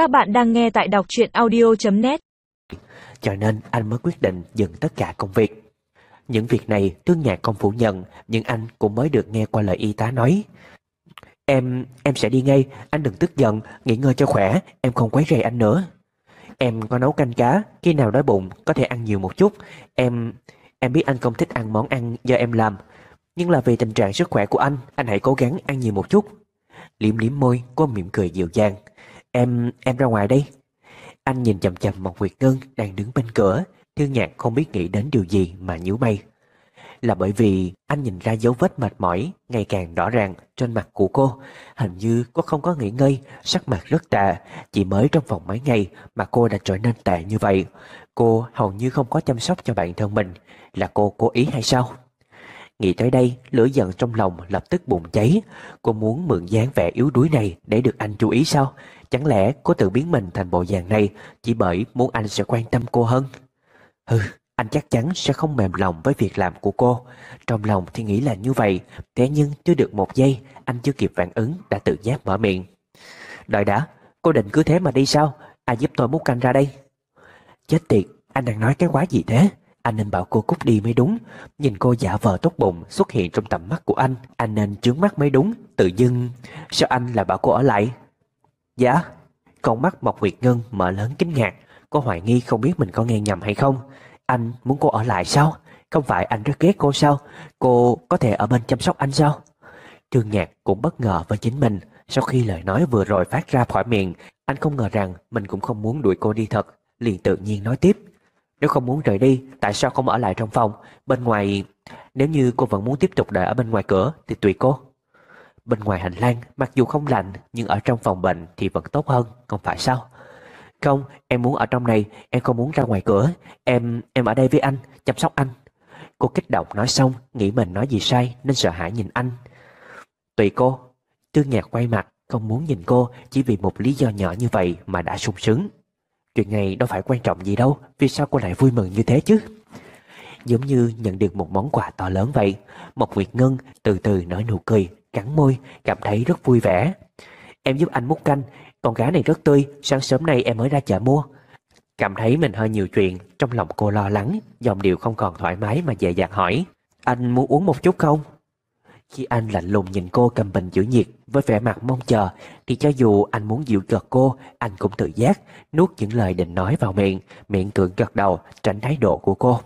Các bạn đang nghe tại đọc truyện audio.net Cho nên anh mới quyết định dừng tất cả công việc. Những việc này Trương Nhạc không phủ nhận Nhưng anh cũng mới được nghe qua lời y tá nói. Em, em sẽ đi ngay Anh đừng tức giận, nghỉ ngơi cho khỏe Em không quấy rầy anh nữa. Em có nấu canh cá Khi nào đói bụng có thể ăn nhiều một chút. Em, em biết anh không thích ăn món ăn do em làm Nhưng là vì tình trạng sức khỏe của anh Anh hãy cố gắng ăn nhiều một chút. Liếm liếm môi, cô mỉm cười dịu dàng. Em, em ra ngoài đây. Anh nhìn chầm chầm một Nguyệt Ngân đang đứng bên cửa. Thương nhạc không biết nghĩ đến điều gì mà nhíu mày. Là bởi vì anh nhìn ra dấu vết mệt mỏi Ngày càng rõ ràng trên mặt của cô. Hình như cô không có nghỉ ngơi Sắc mặt rất tệ Chỉ mới trong vòng mấy ngày mà cô đã trở nên tệ như vậy. Cô hầu như không có chăm sóc cho bản thân mình. Là cô cố ý hay sao? Nghĩ tới đây, lửa giận trong lòng lập tức bùng cháy. Cô muốn mượn dáng vẻ yếu đuối này để được anh chú ý sao? Chẳng lẽ cô tự biến mình thành bộ dạng này chỉ bởi muốn anh sẽ quan tâm cô hơn? Hừ, anh chắc chắn sẽ không mềm lòng với việc làm của cô. Trong lòng thì nghĩ là như vậy, thế nhưng chưa được một giây, anh chưa kịp phản ứng đã tự giác mở miệng. Đợi đã, cô định cứ thế mà đi sao? Ai giúp tôi múc canh ra đây? Chết tiệt, anh đang nói cái quái gì thế? Anh nên bảo cô cút đi mới đúng Nhìn cô giả vờ tốt bụng xuất hiện trong tầm mắt của anh Anh nên trướng mắt mới đúng Tự dưng Sao anh lại bảo cô ở lại Dạ Con mắt Mộc Nguyệt Ngân mở lớn kinh ngạc. Cô hoài nghi không biết mình có nghe nhầm hay không. Anh muốn cô ở lại sao? Không phải anh rất ghét cô sao? Cô có thể ở bên chăm sóc anh sao? Trương Nhạc cũng bất ngờ với chính mình. Sau khi lời nói vừa rồi phát ra khỏi miệng Anh không ngờ rằng mình cũng không muốn đuổi cô đi thật. Liền tự nhiên nói tiếp. Nếu không muốn rời đi, tại sao không ở lại trong phòng? Bên ngoài... Nếu như cô vẫn muốn tiếp tục đợi ở bên ngoài cửa thì tùy cô. Bên ngoài hành lang, mặc dù không lạnh, nhưng ở trong phòng bệnh thì vẫn tốt hơn, không phải sao? Không, em muốn ở trong này, em không muốn ra ngoài cửa. Em, em ở đây với anh, chăm sóc anh. Cô kích động nói xong, nghĩ mình nói gì sai nên sợ hãi nhìn anh. Tùy cô. Tương nhạc quay mặt, không muốn nhìn cô chỉ vì một lý do nhỏ như vậy mà đã sung sướng. Chuyện này đâu phải quan trọng gì đâu Vì sao cô lại vui mừng như thế chứ Giống như nhận được một món quà to lớn vậy Một Nguyệt Ngân từ từ nở nụ cười Cắn môi Cảm thấy rất vui vẻ Em giúp anh múc canh Con cá này rất tươi Sáng sớm nay em mới ra chợ mua Cảm thấy mình hơi nhiều chuyện Trong lòng cô lo lắng Dòng điệu không còn thoải mái mà dè dặt hỏi Anh muốn uống một chút không khi anh lạnh lùng nhìn cô cầm bình giữ nhiệt với vẻ mặt mong chờ thì cho dù anh muốn dịu cợt cô, anh cũng tự giác nuốt những lời định nói vào miệng, miệng cưỡng gật đầu tránh thái độ của cô.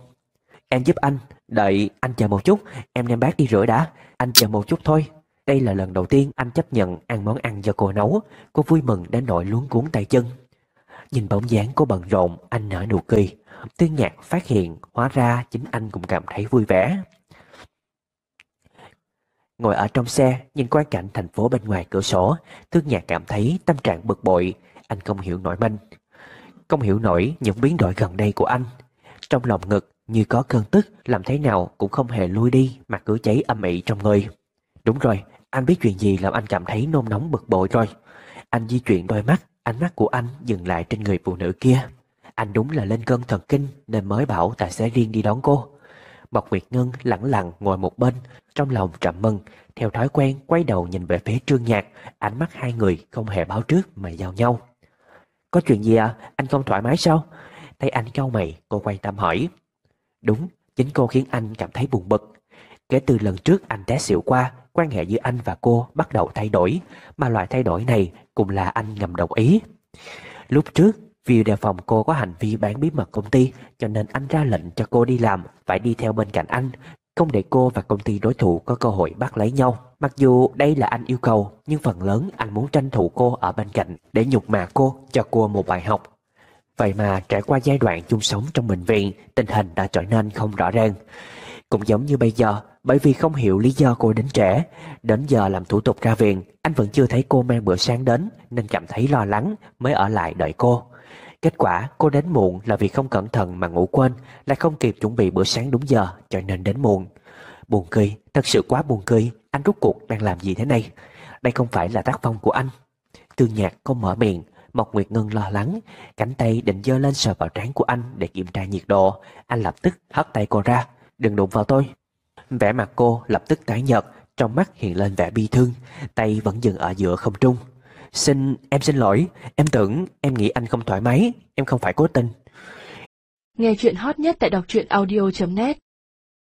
Em giúp anh, đợi anh chờ một chút, em đem bát đi rửa đã, anh chờ một chút thôi. Đây là lần đầu tiên anh chấp nhận ăn món ăn do cô nấu, cô vui mừng đến nỗi luống cuốn tay chân. Nhìn bóng dáng cô bận rộn, anh nở nụ cười. Tương nhạc phát hiện, hóa ra chính anh cũng cảm thấy vui vẻ. Ngồi ở trong xe, nhìn quang cảnh thành phố bên ngoài cửa sổ, Tương Nhạc cảm thấy tâm trạng bực bội, anh không hiểu nổi mình. Không hiểu nổi những biến đổi gần đây của anh. Trong lòng ngực như có cơn tức, làm thế nào cũng không hề lui đi mà cứ cháy âm ỉ trong người. Đúng rồi, anh biết chuyện gì làm anh cảm thấy nôn nóng bực bội rồi. Anh di chuyển đôi mắt, ánh mắt của anh dừng lại trên người phụ nữ kia. Anh đúng là lên cơn thần kinh nên mới bảo tài xế riêng đi đón cô. Mộc Nguyệt Ngân lặng lặng ngồi một bên, trong lòng trầm mừng, theo thói quen quay đầu nhìn về phía Trương Nhạc, ánh mắt hai người không hề báo trước mà giao nhau. Có chuyện gì à? Anh không thoải mái sao? Thấy anh cau mày, cô quan tâm hỏi. Đúng, chính cô khiến anh cảm thấy buồn bực. Kể từ lần trước anh té xỉu qua, quan hệ giữa anh và cô bắt đầu thay đổi, mà loại thay đổi này cũng là anh ngầm đồng ý. Lúc trước, vì đề phòng cô có hành vi bán bí mật công ty cho nên anh ra lệnh cho cô đi làm phải đi theo bên cạnh anh không để cô và công ty đối thủ có cơ hội bắt lấy nhau. Mặc dù đây là anh yêu cầu, nhưng phần lớn anh muốn tranh thủ cô ở bên cạnh để nhục mạ cô, cho cô một bài học. Vậy mà trải qua giai đoạn chung sống trong bệnh viện, tình hình đã trở nên không rõ ràng. Cũng giống như bây giờ, bởi vì không hiểu lý do cô đến trễ, đến giờ làm thủ tục ra viện, anh vẫn chưa thấy cô mang bữa sáng đến nên cảm thấy lo lắng mới ở lại đợi cô. Kết quả cô đến muộn là vì không cẩn thận mà ngủ quên Lại không kịp chuẩn bị bữa sáng đúng giờ cho nên đến muộn. Buồn cười, thật sự quá buồn cười Anh rút cuộc đang làm gì thế này? Đây không phải là tác phong của anh. Tương nhạc không mở miệng Mộc Nguyệt Ngân lo lắng Cánh tay định dơ lên sờ vào trán của anh để kiểm tra nhiệt độ. Anh lập tức hất tay cô ra Đừng đụng vào tôi. Vẻ mặt cô lập tức tái nhợt Trong mắt hiện lên vẻ bi thương Tay vẫn dừng ở giữa không trung Xin, em xin lỗi, em tưởng, em nghĩ anh không thoải mái, em không phải cố tình. Nghe chuyện hot nhất tại đọc truyện audio.net